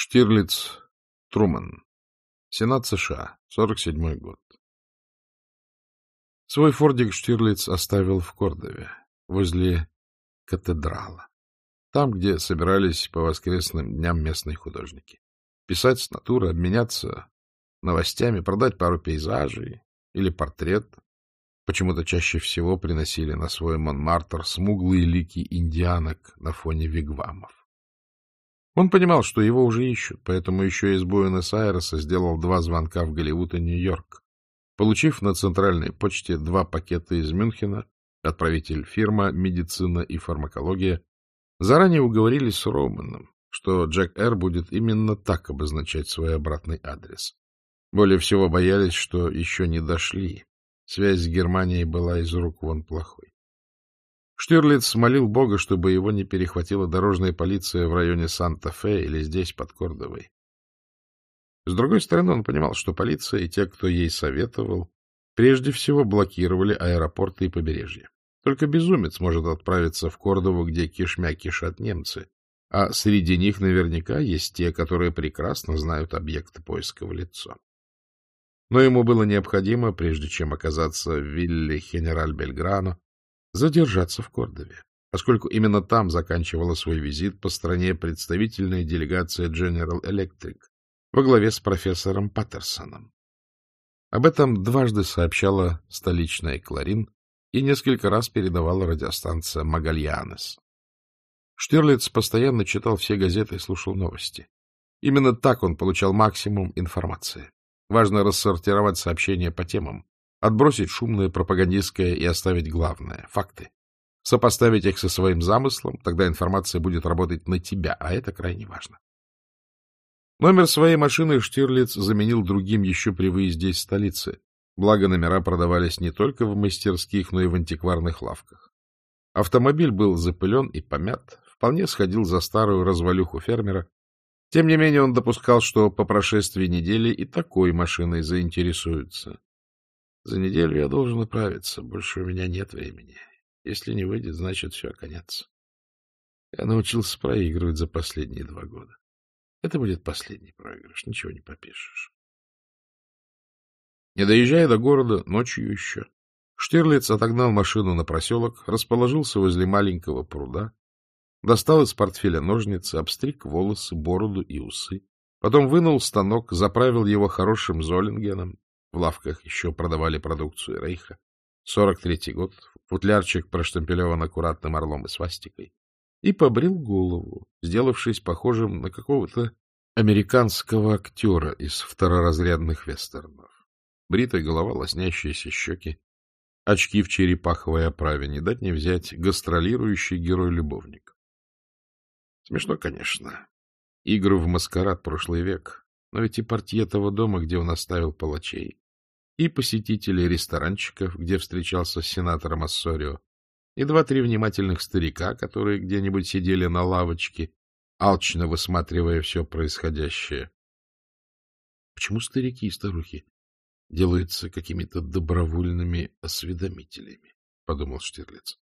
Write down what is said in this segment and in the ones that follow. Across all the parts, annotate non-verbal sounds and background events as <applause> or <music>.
Штирлиц Труман. Сенат США. 47 год. Свой фордик Штирлиц оставил в Кордове, возле катедрала. Там, где собирались по воскресным дням местные художники. Писать с натуры, обменяться новостями, продать пару пейзажей или портрет. Почему-то чаще всего приносили на свой Монмартр смуглые лики индианок на фоне вигвамов. Он понимал, что его уже ищут, поэтому еще из Буэнос-Айреса сделал два звонка в Голливуд и Нью-Йорк. Получив на центральной почте два пакета из Мюнхена, отправитель фирма «Медицина и фармакология», заранее уговорились с Романом, что Джек Эр будет именно так обозначать свой обратный адрес. Более всего боялись, что еще не дошли. Связь с Германией была из рук вон плохой. Штирлиц молил Бога, чтобы его не перехватила дорожная полиция в районе Санта-Фе или здесь, под Кордовой. С другой стороны, он понимал, что полиция и те, кто ей советовал, прежде всего блокировали аэропорты и побережье. Только безумец может отправиться в Кордову, где кишмя кишат немцы, а среди них наверняка есть те, которые прекрасно знают объекты поиска в лицо. Но ему было необходимо, прежде чем оказаться в вилле Генераль Бельграно, задержаться в Кордове, поскольку именно там заканчивала свой визит по стране представительная делегация General Electric во главе с профессором Паттерсоном. Об этом дважды сообщала столичная Кларин и несколько раз передавала радиостанция Магальянес. Штирлиц постоянно читал все газеты и слушал новости. Именно так он получал максимум информации. Важно рассортировать сообщения по темам, Отбросить шумное пропагандистское и оставить главное — факты. Сопоставить их со своим замыслом, тогда информация будет работать на тебя, а это крайне важно. Номер своей машины Штирлиц заменил другим еще при выезде из столицы, благо номера продавались не только в мастерских, но и в антикварных лавках. Автомобиль был запылен и помят, вполне сходил за старую развалюху фермера. Тем не менее он допускал, что по прошествии недели и такой машиной заинтересуются. За неделю я должен управиться, больше у меня нет времени. Если не выйдет, значит, все, конец. Я научился проигрывать за последние два года. Это будет последний проигрыш, ничего не попишешь. Не доезжая до города, ночью еще, Штирлиц отогнал машину на проселок, расположился возле маленького пруда, достал из портфеля ножницы, обстриг волосы, бороду и усы, потом вынул станок, заправил его хорошим золингеном лавках еще продавали продукцию Рейха. 43-й год. Футлярчик проштемпелеван аккуратным орлом и свастикой. И побрил голову, сделавшись похожим на какого-то американского актера из второразрядных вестернов. Бритая голова, лоснящиеся щеки, очки в черепаховой оправе, не дать не взять гастролирующий герой-любовник. Смешно, конечно. Игры в маскарад прошлый век, но ведь и портье того дома, где он оставил палачей, и посетители ресторанчиков, где встречался с сенатором Ассорио, и два-три внимательных старика, которые где-нибудь сидели на лавочке, алчно высматривая все происходящее. Почему старики и старухи делаются какими-то добровольными осведомителями? — подумал Штирлиц.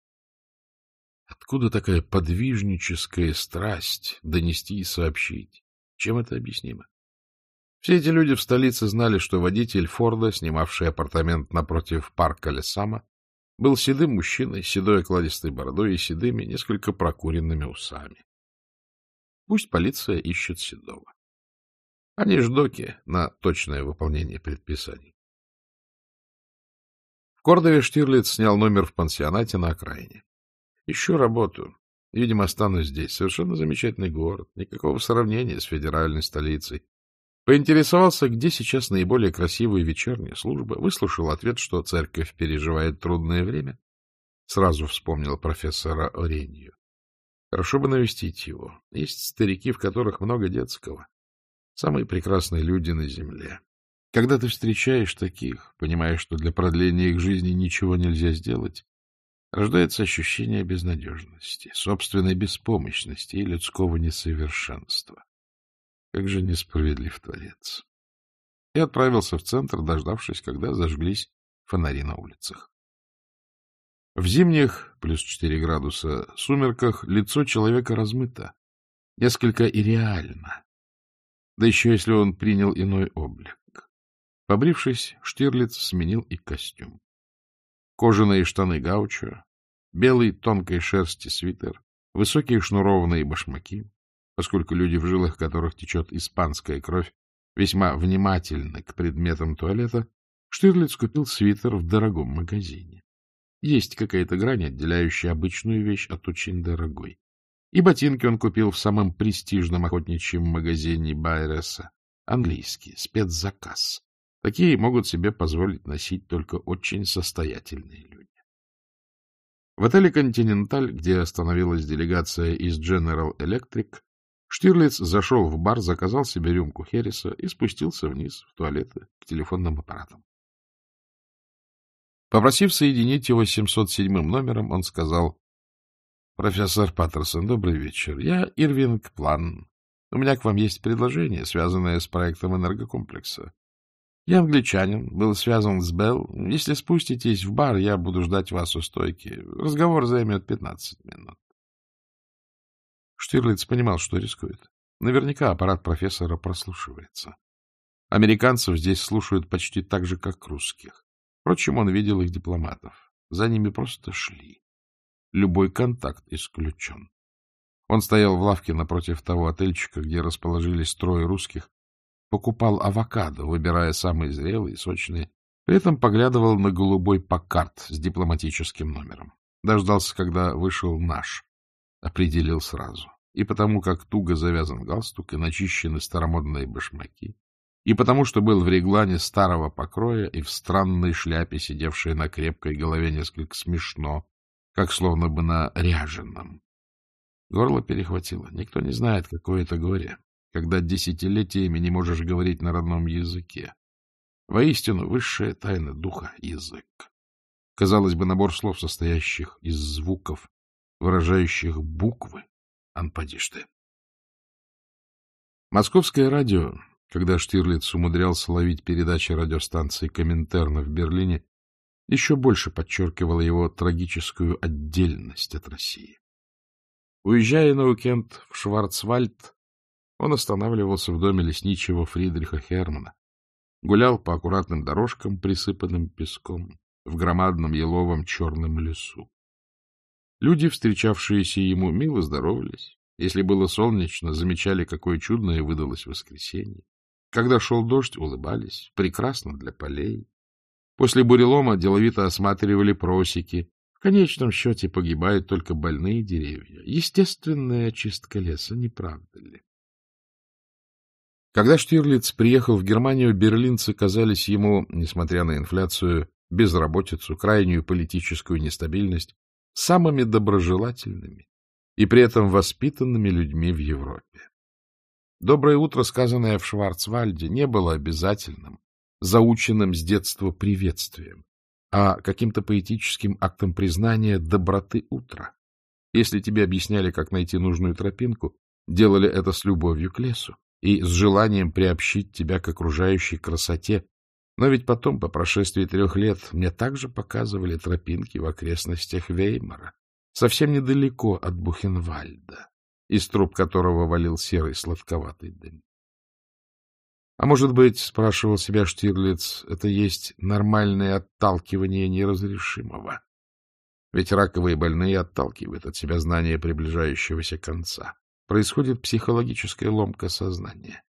Откуда такая подвижническая страсть донести и сообщить? Чем это объяснимо? Все эти люди в столице знали, что водитель Форда, снимавший апартамент напротив парка Лесама, был седым мужчиной, седой окладистой бородой и седыми, несколько прокуренными усами. Пусть полиция ищет седого. Они ждоки на точное выполнение предписаний. В Кордове Штирлиц снял номер в пансионате на окраине. Ищу работу. Видимо, останусь здесь. Совершенно замечательный город. Никакого сравнения с федеральной столицей. Поинтересовался, где сейчас наиболее красивая вечерняя служба, выслушал ответ, что церковь переживает трудное время. Сразу вспомнил профессора Оренью. Хорошо бы навестить его. Есть старики, в которых много детского. Самые прекрасные люди на земле. Когда ты встречаешь таких, понимаешь, что для продления их жизни ничего нельзя сделать, рождается ощущение безнадежности, собственной беспомощности и людского несовершенства. Как же несправедлив Творец. И отправился в центр, дождавшись, когда зажглись фонари на улицах. В зимних, плюс 4 градуса, сумерках лицо человека размыто, несколько ирреально. Да еще если он принял иной облик. Побрившись, Штирлиц сменил и костюм. Кожаные штаны гаучо, белый тонкой шерсти свитер, высокие шнурованные башмаки, поскольку люди, в жилах которых течет испанская кровь, весьма внимательны к предметам туалета, Штирлиц купил свитер в дорогом магазине. Есть какая-то грань, отделяющая обычную вещь от очень дорогой. И ботинки он купил в самом престижном охотничьем магазине Байреса. Английский, спецзаказ. Такие могут себе позволить носить только очень состоятельные люди. В отеле «Континенталь», где остановилась делегация из General Electric, Штирлиц зашел в бар, заказал себе рюмку Херриса и спустился вниз в туалеты к телефонным аппаратам. Попросив соединить его с 707 номером, он сказал, — Профессор Паттерсон, добрый вечер. Я Ирвинг План. У меня к вам есть предложение, связанное с проектом энергокомплекса. Я англичанин, был связан с Белл. Если спуститесь в бар, я буду ждать вас у стойки. Разговор займет 15 минут. Штирлиц понимал, что рискует. Наверняка аппарат профессора прослушивается. Американцев здесь слушают почти так же, как русских. Впрочем, он видел их дипломатов. За ними просто шли. Любой контакт исключен. Он стоял в лавке напротив того отельчика, где расположились трое русских, покупал авокадо, выбирая самые зрелые и сочные, при этом поглядывал на голубой покарт с дипломатическим номером. Дождался, когда вышел наш. Определил сразу. И потому, как туго завязан галстук и начищены старомодные башмаки, и потому, что был в реглане старого покроя и в странной шляпе, сидевшей на крепкой голове несколько смешно, как словно бы на ряженом. Горло перехватило. Никто не знает, какое это горе когда десятилетиями не можешь говорить на родном языке. Воистину, высшая тайна духа — язык. Казалось бы, набор слов, состоящих из звуков, выражающих буквы. Анпадишь ты. Московское радио, когда Штирлиц умудрялся ловить передачи радиостанции Коминтерна в Берлине, еще больше подчеркивало его трагическую отдельность от России. Уезжая на уикенд в Шварцвальд, он останавливался в доме лесничего Фридриха Хермана, гулял по аккуратным дорожкам, присыпанным песком, в громадном еловом черном лесу. Люди, встречавшиеся ему, мило здоровались. Если было солнечно, замечали, какое чудное выдалось воскресенье. Когда шел дождь, улыбались. Прекрасно для полей. После бурелома деловито осматривали просеки. В конечном счете погибают только больные деревья. Естественная очистка леса, не правда ли? Когда Штирлиц приехал в Германию, берлинцы казались ему, несмотря на инфляцию, безработицу, крайнюю политическую нестабильность, самыми доброжелательными и при этом воспитанными людьми в Европе. Доброе утро, сказанное в Шварцвальде, не было обязательным, заученным с детства приветствием, а каким-то поэтическим актом признания доброты утра. Если тебе объясняли, как найти нужную тропинку, делали это с любовью к лесу и с желанием приобщить тебя к окружающей красоте. Но ведь потом, по прошествии трех лет, мне также показывали тропинки в окрестностях Веймара, совсем недалеко от Бухенвальда, из труб которого валил серый сладковатый дым. А может быть, спрашивал себя Штирлиц, это есть нормальное отталкивание неразрешимого? Ведь раковые больные отталкивают от себя знание приближающегося конца происходит психологическая ломка сознания.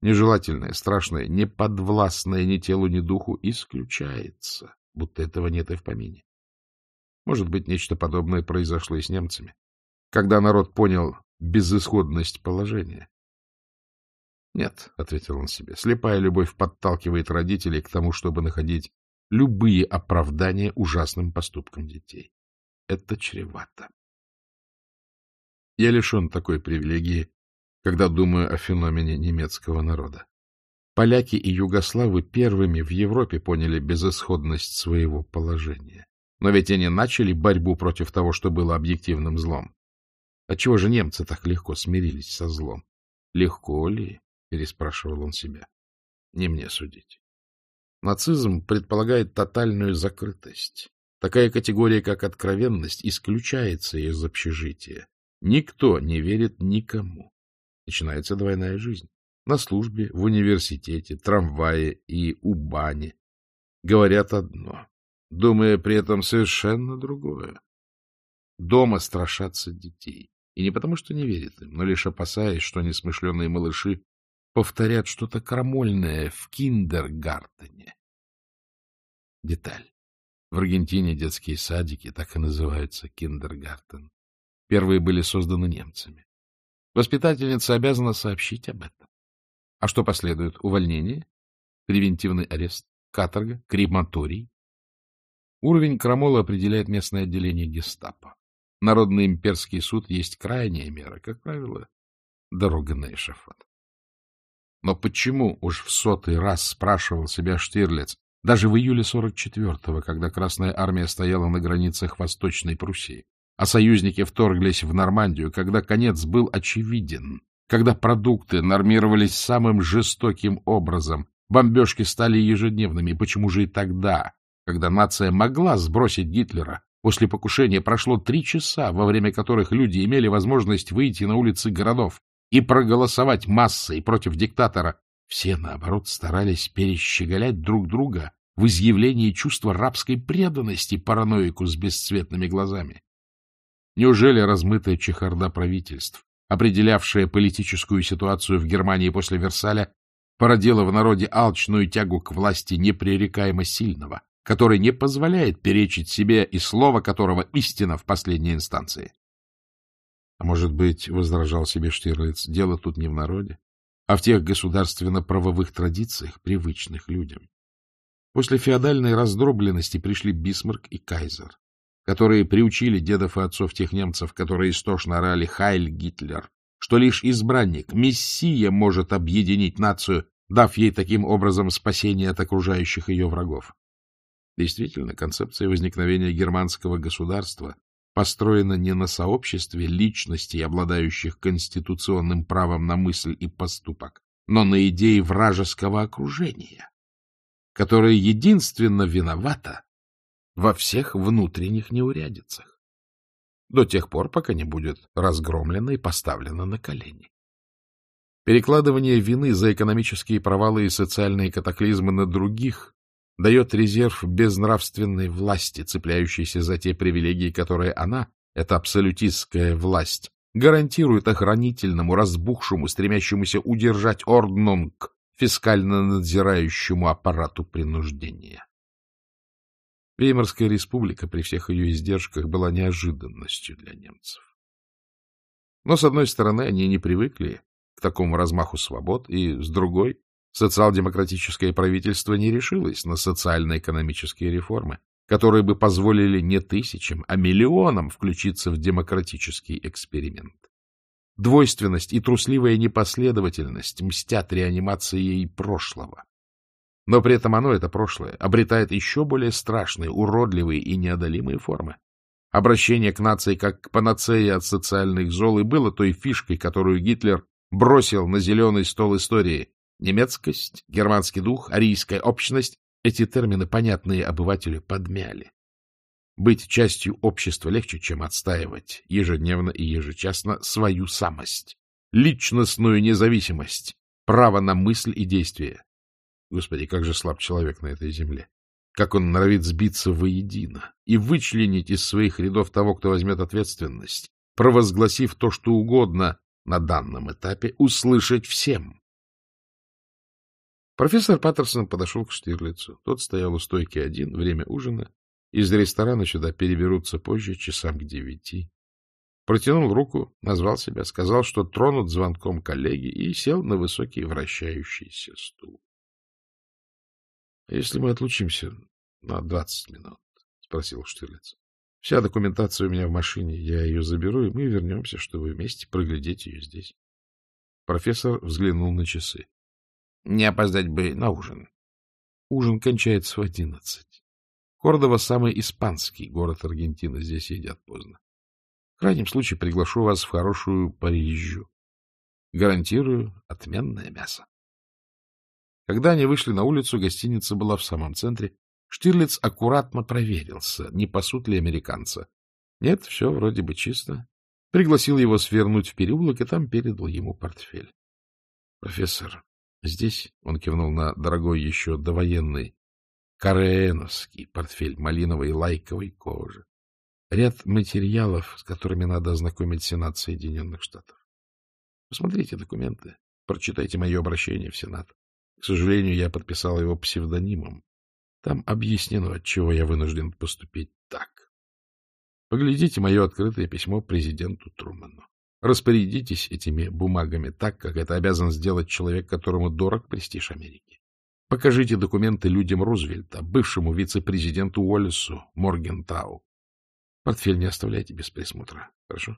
Нежелательное, страшное, неподвластное ни телу, ни духу исключается, будто этого нет и в помине. Может быть, нечто подобное произошло и с немцами, когда народ понял безысходность положения. Нет, — ответил он себе, — слепая любовь подталкивает родителей к тому, чтобы находить любые оправдания ужасным поступкам детей. Это чревато. Я лишен такой привилегии, когда думаю о феномене немецкого народа. Поляки и югославы первыми в Европе поняли безысходность своего положения. Но ведь они начали борьбу против того, что было объективным злом. Отчего же немцы так легко смирились со злом? Легко ли? — переспрашивал он себя. Не мне судить. Нацизм предполагает тотальную закрытость. Такая категория, как откровенность, исключается из общежития. Никто не верит никому. Начинается двойная жизнь. на службе, в университете, трамвае и у бани говорят одно, думая при этом совершенно другое. Дома страшатся детей. И не потому, что не верят им, но лишь опасаясь, что несмышленые малыши повторят что-то крамольное в киндергартене. Деталь. В Аргентине детские садики так и называются киндергартен. Первые были созданы немцами. Воспитательница обязана сообщить об этом. А что последует? Увольнение? Превентивный арест? Каторга? Крематорий? Уровень крамола определяет местное отделение гестапо. Народный имперский суд есть крайняя мера, как правило, дорога на эшафот. Но почему уж в сотый раз спрашивал себя Штирлиц, даже в июле 44-го, когда Красная Армия стояла на границах Восточной Пруссии, а союзники вторглись в Нормандию, когда конец был очевиден, когда продукты нормировались самым жестоким образом, бомбежки стали ежедневными, почему же и тогда, когда нация могла сбросить Гитлера, после покушения прошло три часа, во время которых люди имели возможность выйти на улицы городов и проголосовать массой против диктатора, все, наоборот, старались перещеголять друг друга в изъявлении чувства рабской преданности параноику с бесцветными глазами. Неужели размытая чехарда правительств, определявшая политическую ситуацию в Германии после Версаля, породила в народе алчную тягу к власти непререкаемо сильного, который не позволяет перечить себе и слово которого истина в последней инстанции? А может быть, возражал себе Штирлиц, дело тут не в народе, а в тех государственно-правовых традициях, привычных людям. После феодальной раздробленности пришли Бисмарк и Кайзер которые приучили дедов и отцов тех немцев, которые истошно орали «Хайль Гитлер», что лишь избранник, мессия может объединить нацию, дав ей таким образом спасение от окружающих ее врагов. Действительно, концепция возникновения германского государства построена не на сообществе личностей, обладающих конституционным правом на мысль и поступок, но на идее вражеского окружения, которое единственно виновато во всех внутренних неурядицах. До тех пор, пока не будет разгромлено и поставлено на колени. Перекладывание вины за экономические провалы и социальные катаклизмы на других дает резерв безнравственной власти, цепляющейся за те привилегии, которые она, эта абсолютистская власть, гарантирует охранительному, разбухшему, стремящемуся удержать орднунг, фискально надзирающему аппарату принуждения. Веймарская республика при всех ее издержках была неожиданностью для немцев. Но, с одной стороны, они не привыкли к такому размаху свобод, и, с другой, социал-демократическое правительство не решилось на социально-экономические реформы, которые бы позволили не тысячам, а миллионам включиться в демократический эксперимент. Двойственность и трусливая непоследовательность мстят реанимацией прошлого. Но при этом оно, это прошлое, обретает еще более страшные, уродливые и неодолимые формы. Обращение к нации как к панацее от социальных зол и было той фишкой, которую Гитлер бросил на зеленый стол истории. Немецкость, германский дух, арийская общность — эти термины, понятные обывателю, подмяли. Быть частью общества легче, чем отстаивать ежедневно и ежечасно свою самость, личностную независимость, право на мысль и действие, Господи, как же слаб человек на этой земле! Как он норовит сбиться воедино и вычленить из своих рядов того, кто возьмет ответственность, провозгласив то, что угодно на данном этапе, услышать всем. Профессор Паттерсон подошел к Штирлицу. Тот стоял у стойки один, время ужина. Из ресторана сюда переберутся позже, часам к девяти. Протянул руку, назвал себя, сказал, что тронут звонком коллеги, и сел на высокий вращающийся стул. — Если мы отлучимся на двадцать минут? — спросил Штирлиц. — Вся документация у меня в машине, я ее заберу, и мы вернемся, чтобы вместе проглядеть ее здесь. Профессор взглянул на часы. — Не опоздать бы на ужин. Ужин кончается в одиннадцать. Кордова — самый испанский город Аргентины, здесь едят поздно. В крайнем случае приглашу вас в хорошую Парижу. Гарантирую отменное мясо. Когда они вышли на улицу, гостиница была в самом центре. Штирлиц аккуратно проверился, не пасут ли американца. Нет, все вроде бы чисто. Пригласил его свернуть в переулок и там передал ему портфель. — Профессор, здесь, — он кивнул на дорогой еще довоенный кареновский портфель малиновой лайковой кожи, ряд материалов, с которыми надо ознакомить Сенат Соединенных Штатов. Посмотрите документы, прочитайте мое обращение в Сенат. К сожалению, я подписал его псевдонимом. Там объяснено, от чего я вынужден поступить так. Поглядите мое открытое письмо президенту Труману. Распорядитесь этими бумагами так, как это обязан сделать человек, которому дорог престиж Америки. Покажите документы людям Рузвельта, бывшему вице-президенту Уоллесу, Моргентау. Портфель не оставляйте без присмотра, хорошо?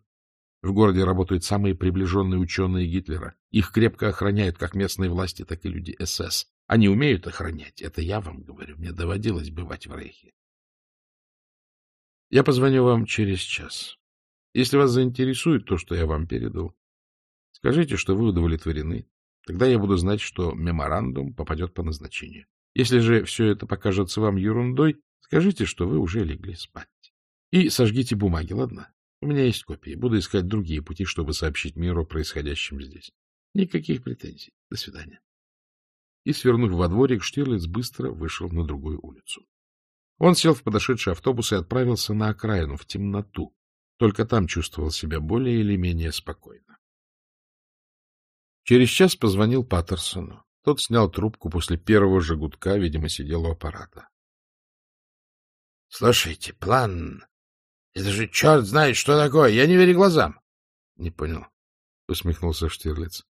В городе работают самые приближенные ученые Гитлера. Их крепко охраняют как местные власти, так и люди СС. Они умеют охранять. Это я вам говорю. Мне доводилось бывать в Рейхе. Я позвоню вам через час. Если вас заинтересует то, что я вам передал, скажите, что вы удовлетворены. Тогда я буду знать, что меморандум попадет по назначению. Если же все это покажется вам ерундой, скажите, что вы уже легли спать. И сожгите бумаги, ладно? У меня есть копии. Буду искать другие пути, чтобы сообщить миру о происходящем здесь. Никаких претензий. До свидания. И, свернув во дворик, Штирлиц быстро вышел на другую улицу. Он сел в подошедший автобус и отправился на окраину, в темноту. Только там чувствовал себя более или менее спокойно. Через час позвонил Паттерсону. Тот снял трубку после первого же гудка, видимо, сидел у аппарата. — Слушайте, план это же черт знает, что такое. Я не верю глазам. — Не понял, — усмехнулся Штирлиц.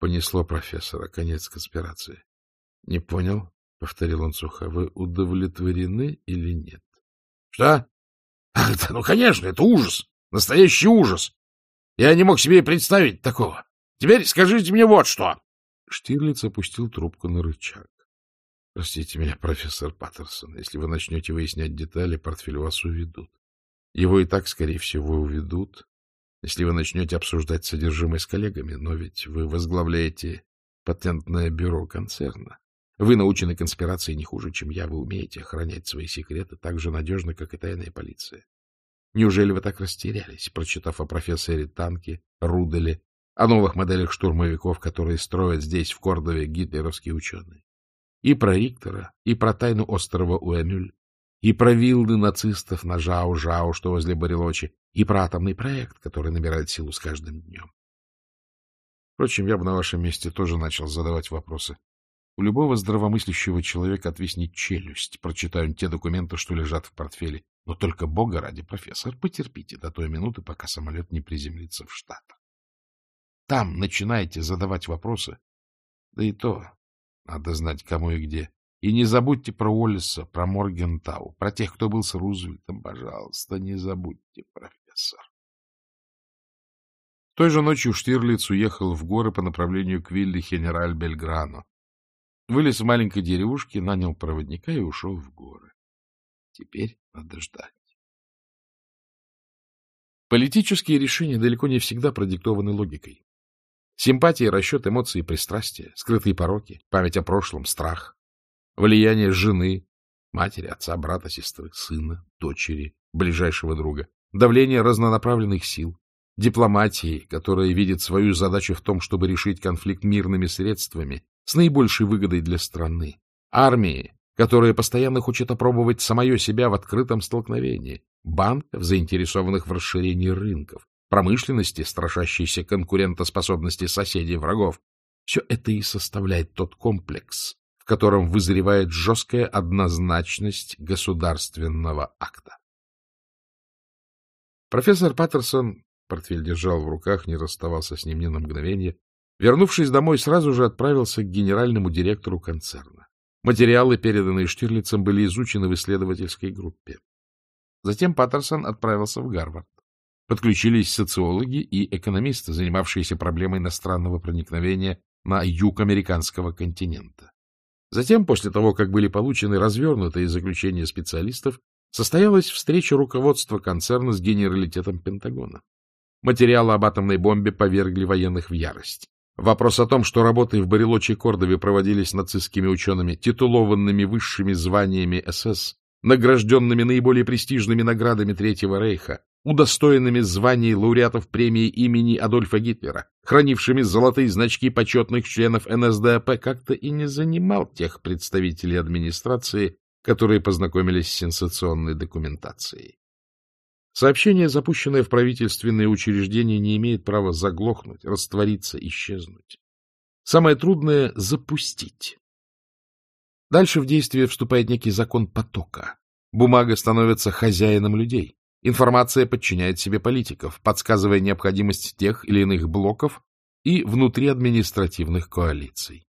Понесло профессора. Конец конспирации. — Не понял, — повторил он сухо. — Вы удовлетворены или нет? — Что? <laughs> Ах, да, ну, конечно, это ужас. Настоящий ужас. Я не мог себе представить такого. Теперь скажите мне вот что. Штирлиц опустил трубку на рычаг. — Простите меня, профессор Паттерсон, если вы начнете выяснять детали, портфель вас уведут. Его и так, скорее всего, уведут, если вы начнете обсуждать содержимое с коллегами, но ведь вы возглавляете патентное бюро концерна. Вы научены конспирации не хуже, чем я. Вы умеете охранять свои секреты так же надежно, как и тайная полиция. Неужели вы так растерялись, прочитав о профессоре Танке, Руделе, о новых моделях штурмовиков, которые строят здесь, в Кордове, гитлеровские ученые? И про Риктора, и про тайну острова Уэмюль, и про вилды нацистов на Жау-Жау, что возле Барелочи, и про атомный проект, который набирает силу с каждым днем. Впрочем, я бы на вашем месте тоже начал задавать вопросы. У любого здравомыслящего человека отвиснет челюсть, прочитая те документы, что лежат в портфеле. Но только бога ради, профессор, потерпите до той минуты, пока самолет не приземлится в Штатах. Там начинаете задавать вопросы. Да и то надо знать, кому и где. И не забудьте про Уоллеса, про Моргентау, про тех, кто был с Рузвельтом, пожалуйста, не забудьте, профессор. Той же ночью Штирлиц уехал в горы по направлению к вилле Хенераль Бельграно. Вылез в маленькой деревушке, нанял проводника и ушел в горы. Теперь надо ждать. Политические решения далеко не всегда продиктованы логикой. Симпатии, расчет, эмоции, пристрастия, скрытые пороки, память о прошлом, страх, влияние жены, матери, отца, брата, сестры, сына, дочери, ближайшего друга, давление разнонаправленных сил, дипломатии, которая видит свою задачу в том, чтобы решить конфликт мирными средствами с наибольшей выгодой для страны, армии, которая постоянно хочет опробовать самое себя в открытом столкновении, банков, заинтересованных в расширении рынков, промышленности, страшащейся конкурентоспособности соседей врагов. Все это и составляет тот комплекс, в котором вызревает жесткая однозначность государственного акта. Профессор Паттерсон, портфель держал в руках, не расставался с ним ни на мгновение, вернувшись домой, сразу же отправился к генеральному директору концерна. Материалы, переданные Штирлицем, были изучены в исследовательской группе. Затем Паттерсон отправился в Гарвард. Подключились социологи и экономисты, занимавшиеся проблемой иностранного проникновения на юг американского континента. Затем, после того, как были получены развернутые заключения специалистов, состоялась встреча руководства концерна с генералитетом Пентагона. Материалы об атомной бомбе повергли военных в ярость. Вопрос о том, что работы в Барелочи и Кордове проводились нацистскими учеными, титулованными высшими званиями СС, награжденными наиболее престижными наградами Третьего Рейха, удостоенными званий лауреатов премии имени Адольфа Гитлера, хранившими золотые значки почетных членов НСДАП, как-то и не занимал тех представителей администрации, которые познакомились с сенсационной документацией. Сообщение, запущенное в правительственные учреждения, не имеет права заглохнуть, раствориться, исчезнуть. Самое трудное — запустить. Дальше в действие вступает некий закон потока. Бумага становится хозяином людей. Информация подчиняет себе политиков, подсказывая необходимость тех или иных блоков и внутриадминистративных коалиций.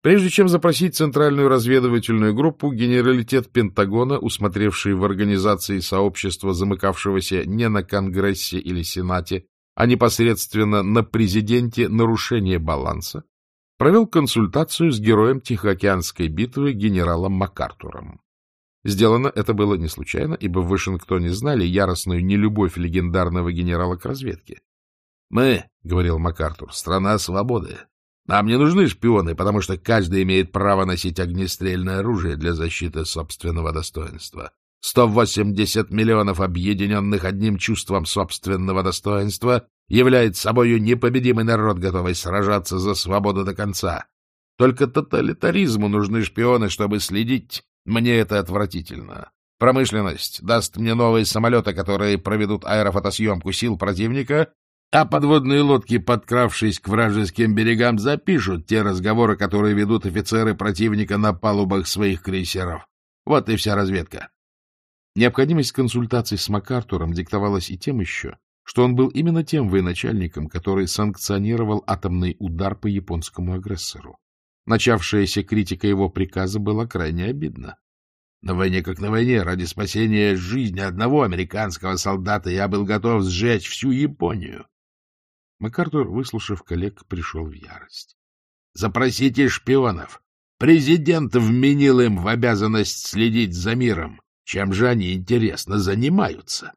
Прежде чем запросить Центральную разведывательную группу, генералитет Пентагона, усмотревший в организации сообщества, замыкавшегося не на Конгрессе или Сенате, а непосредственно на президенте нарушение баланса, провел консультацию с героем Тихоокеанской битвы генералом МакАртуром. Сделано это было не случайно, ибо в Вашингтоне знали яростную нелюбовь легендарного генерала к разведке. — Мы, — говорил МакАртур, — страна свободы. Нам не нужны шпионы, потому что каждый имеет право носить огнестрельное оружие для защиты собственного достоинства. 180 миллионов объединенных одним чувством собственного достоинства является собою непобедимый народ, готовый сражаться за свободу до конца. Только тоталитаризму нужны шпионы, чтобы следить. Мне это отвратительно. Промышленность даст мне новые самолеты, которые проведут аэрофотосъемку сил противника а подводные лодки, подкравшись к вражеским берегам, запишут те разговоры, которые ведут офицеры противника на палубах своих крейсеров. Вот и вся разведка. Необходимость консультаций с МакАртуром диктовалась и тем еще, что он был именно тем военачальником, который санкционировал атомный удар по японскому агрессору. Начавшаяся критика его приказа была крайне обидна. На войне как на войне, ради спасения жизни одного американского солдата я был готов сжечь всю Японию. МакАртур, выслушав коллег, пришел в ярость. — Запросите шпионов. Президент вменил им в обязанность следить за миром. Чем же они, интересно, занимаются?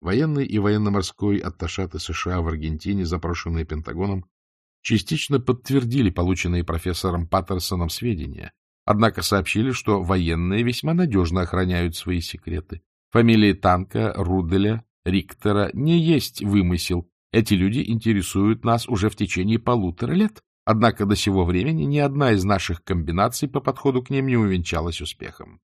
Военный и военно-морской атташаты США в Аргентине, запрошенные Пентагоном, частично подтвердили полученные профессором Паттерсоном сведения, однако сообщили, что военные весьма надежно охраняют свои секреты. Фамилии Танка, Руделя, Риктора не есть вымысел, эти люди интересуют нас уже в течение полутора лет, однако до сего времени ни одна из наших комбинаций по подходу к ним не увенчалась успехом.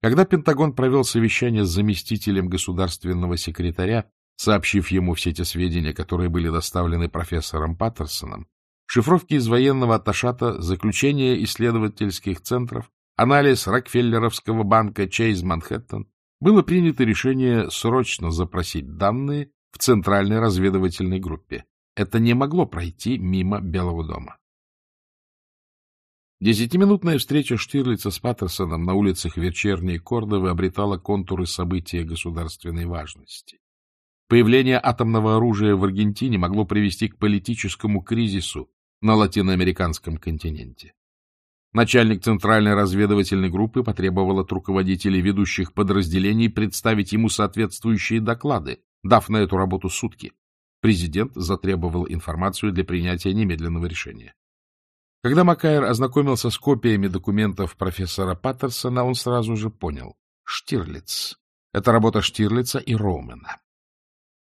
Когда Пентагон провел совещание с заместителем государственного секретаря, сообщив ему все те сведения, которые были доставлены профессором Паттерсоном, шифровки из военного атташата, заключение исследовательских центров, анализ Рокфеллеровского банка Чейз Манхэттен, было принято решение срочно запросить данные в Центральной разведывательной группе. Это не могло пройти мимо Белого дома. Десятиминутная встреча Штирлица с Паттерсоном на улицах вечерней Кордовы обретала контуры события государственной важности. Появление атомного оружия в Аргентине могло привести к политическому кризису на латиноамериканском континенте. Начальник Центральной разведывательной группы потребовал от руководителей ведущих подразделений представить ему соответствующие доклады, дав на эту работу сутки. Президент затребовал информацию для принятия немедленного решения. Когда Макайр ознакомился с копиями документов профессора Паттерсона, он сразу же понял — Штирлиц. Это работа Штирлица и Роумена.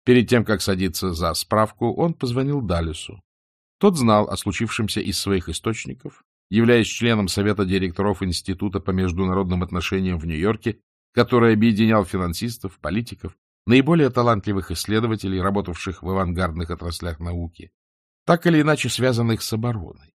Перед тем, как садиться за справку, он позвонил Далису. Тот знал о случившемся из своих источников, являясь членом Совета директоров Института по международным отношениям в Нью-Йорке, который объединял финансистов, политиков, наиболее талантливых исследователей, работавших в авангардных отраслях науки, так или иначе связанных с обороной,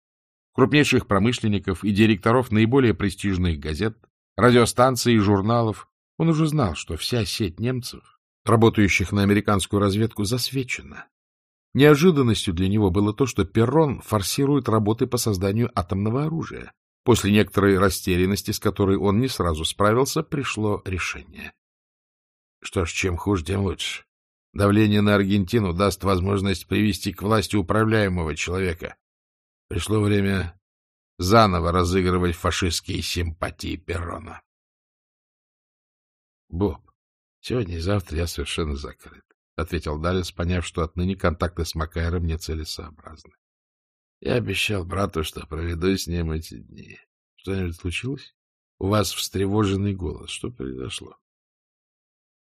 крупнейших промышленников и директоров наиболее престижных газет, радиостанций и журналов, он уже знал, что вся сеть немцев, работающих на американскую разведку, засвечена. Неожиданностью для него было то, что Перрон форсирует работы по созданию атомного оружия. После некоторой растерянности, с которой он не сразу справился, пришло решение. Что ж, чем хуже, тем лучше. Давление на Аргентину даст возможность привести к власти управляемого человека. Пришло время заново разыгрывать фашистские симпатии Перрона. — Боб, сегодня и завтра я совершенно закрыт, — ответил Далец, поняв, что отныне контакты с Макайром нецелесообразны. — Я обещал брату, что проведу с ним эти дни. Что-нибудь случилось? У вас встревоженный голос. Что произошло?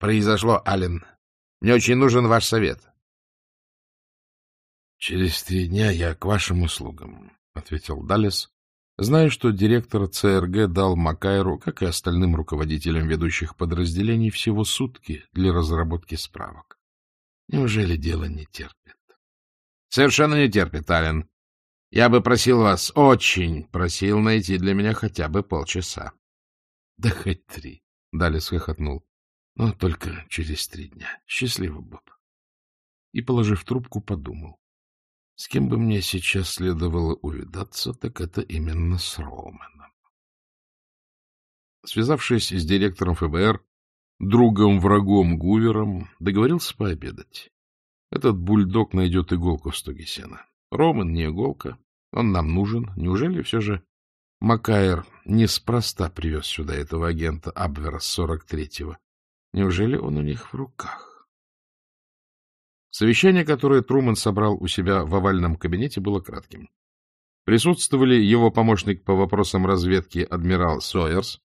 произошло, Аллен? Мне очень нужен ваш совет. — Через три дня я к вашим услугам, — ответил Даллес, зная, что директор ЦРГ дал Макайру, как и остальным руководителям ведущих подразделений, всего сутки для разработки справок. Неужели дело не терпит? — Совершенно не терпит, Аллен. Я бы просил вас, очень просил найти для меня хотя бы полчаса. — Да хоть три, — Далис хохотнул. — Но только через три дня. Счастливо, Боб. И, положив трубку, подумал. С кем бы мне сейчас следовало увидаться, так это именно с Романом. Связавшись с директором ФБР, другом-врагом Гувером, договорился пообедать. Этот бульдог найдет иголку в стоге сена. Роман не иголка, он нам нужен. Неужели все же Макайр неспроста привез сюда этого агента Абвера с 43-го? Неужели он у них в руках? Совещание, которое Труман собрал у себя в овальном кабинете, было кратким. Присутствовали его помощник по вопросам разведки адмирал Сойерс,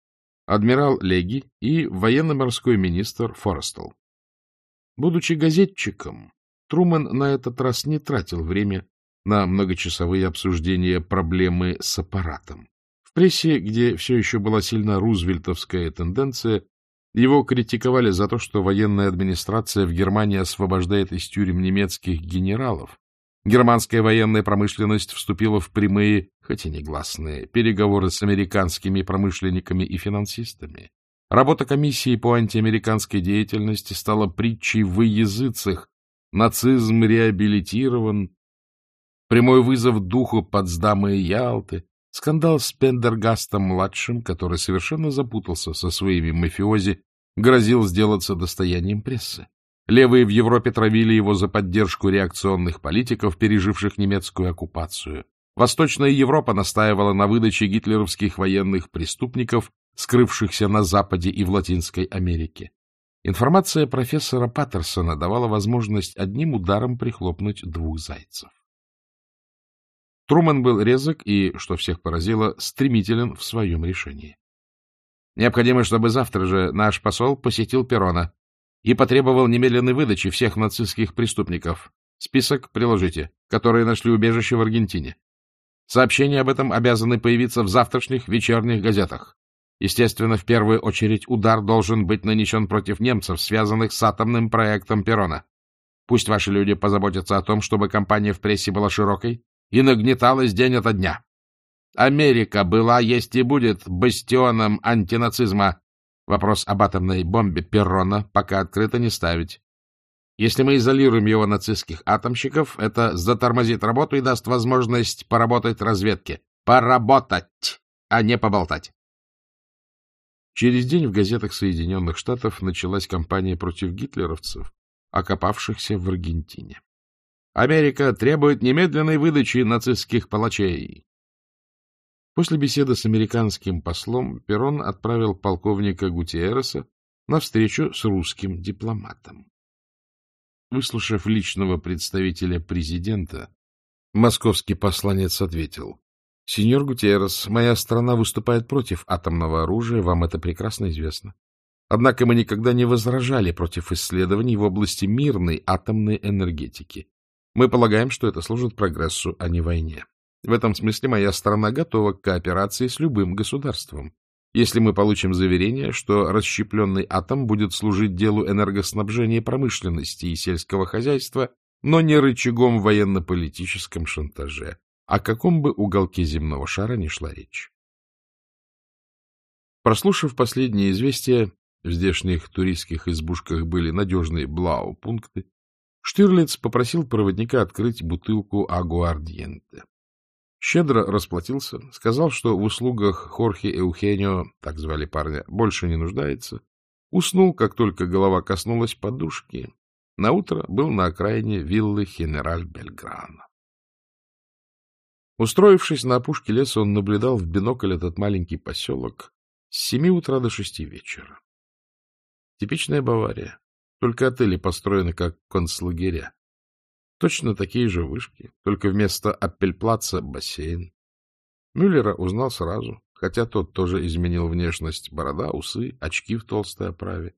адмирал Леги и военно-морской министр Форестел. Будучи газетчиком, Труман на этот раз не тратил время на многочасовые обсуждения проблемы с аппаратом. В прессе, где все еще была сильна рузвельтовская тенденция, его критиковали за то, что военная администрация в Германии освобождает из тюрем немецких генералов. Германская военная промышленность вступила в прямые, хоть и негласные, переговоры с американскими промышленниками и финансистами. Работа комиссии по антиамериканской деятельности стала притчей в языцах. Нацизм реабилитирован, прямой вызов духу Потсдама и Ялты, скандал с Пендергастом-младшим, который совершенно запутался со своими мафиози, грозил сделаться достоянием прессы. Левые в Европе травили его за поддержку реакционных политиков, переживших немецкую оккупацию. Восточная Европа настаивала на выдаче гитлеровских военных преступников, скрывшихся на Западе и в Латинской Америке. Информация профессора Паттерсона давала возможность одним ударом прихлопнуть двух зайцев. Труман был резок и, что всех поразило, стремителен в своем решении. Необходимо, чтобы завтра же наш посол посетил Перона и потребовал немедленной выдачи всех нацистских преступников. Список приложите, которые нашли убежище в Аргентине. Сообщения об этом обязаны появиться в завтрашних вечерних газетах. Естественно, в первую очередь удар должен быть нанесен против немцев, связанных с атомным проектом Перона. Пусть ваши люди позаботятся о том, чтобы кампания в прессе была широкой, и нагнеталась день ото дня. Америка была, есть и будет бастионом антинацизма. Вопрос об атомной бомбе Перрона пока открыто не ставить. Если мы изолируем его нацистских атомщиков, это затормозит работу и даст возможность поработать разведке. Поработать, а не поболтать. Через день в газетах Соединенных Штатов началась кампания против гитлеровцев, окопавшихся в Аргентине. Америка требует немедленной выдачи нацистских палачей. После беседы с американским послом Перрон отправил полковника Гутиереса на встречу с русским дипломатом. Выслушав личного представителя президента, московский посланец ответил, — Сеньор Гутиерес, моя страна выступает против атомного оружия, вам это прекрасно известно. Однако мы никогда не возражали против исследований в области мирной атомной энергетики. Мы полагаем, что это служит прогрессу, а не войне. В этом смысле моя страна готова к кооперации с любым государством, если мы получим заверение, что расщепленный атом будет служить делу энергоснабжения промышленности и сельского хозяйства, но не рычагом военно-политическом шантаже, о каком бы уголке земного шара ни шла речь. Прослушав последние известия, в здешних туристских избушках были надежные блау-пункты, Штирлиц попросил проводника открыть бутылку агуардиенте. Щедро расплатился, сказал, что в услугах Хорхе Эухенио, так звали парня, больше не нуждается. Уснул, как только голова коснулась подушки. Наутро был на окраине виллы Хенераль Бельграна. Устроившись на опушке леса, он наблюдал в бинокль этот маленький поселок с семи утра до шести вечера. Типичная Бавария. Только отели построены как концлагеря. Точно такие же вышки, только вместо Аппельплаца — бассейн. Мюллера узнал сразу, хотя тот тоже изменил внешность. Борода, усы, очки в толстой оправе.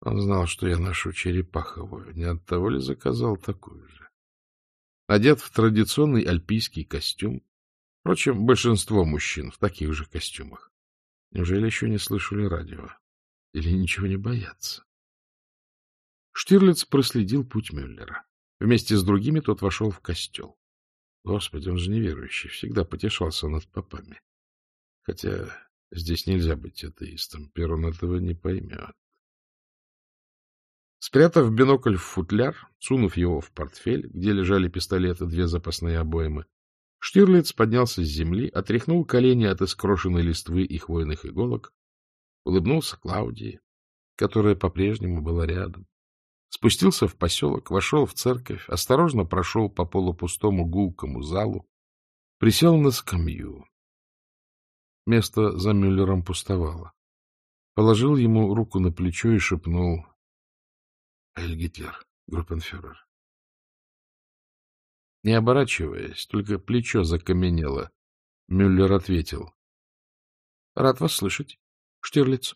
Он знал, что я ношу черепаховую. Не от того ли заказал такую же? Одет в традиционный альпийский костюм. Впрочем, большинство мужчин в таких же костюмах. Неужели еще не слышали радио? Или ничего не боятся? Штирлиц проследил путь Мюллера. Вместе с другими тот вошел в костел. Господи, он же неверующий, всегда потешался над попами. Хотя здесь нельзя быть атеистом, Перун этого не поймет. Спрятав бинокль в футляр, сунув его в портфель, где лежали пистолеты, две запасные обоймы, Штирлиц поднялся с земли, отряхнул колени от искрошенной листвы и хвойных иголок, улыбнулся Клаудии, которая по-прежнему была рядом. Спустился в поселок, вошел в церковь, осторожно прошел по полупустому гулкому залу, присел на скамью. Место за Мюллером пустовало. Положил ему руку на плечо и шепнул Эль Гитлер, группенфюрер. Не оборачиваясь, только плечо закаменело, Мюллер ответил. — Рад вас слышать, Штирлиц.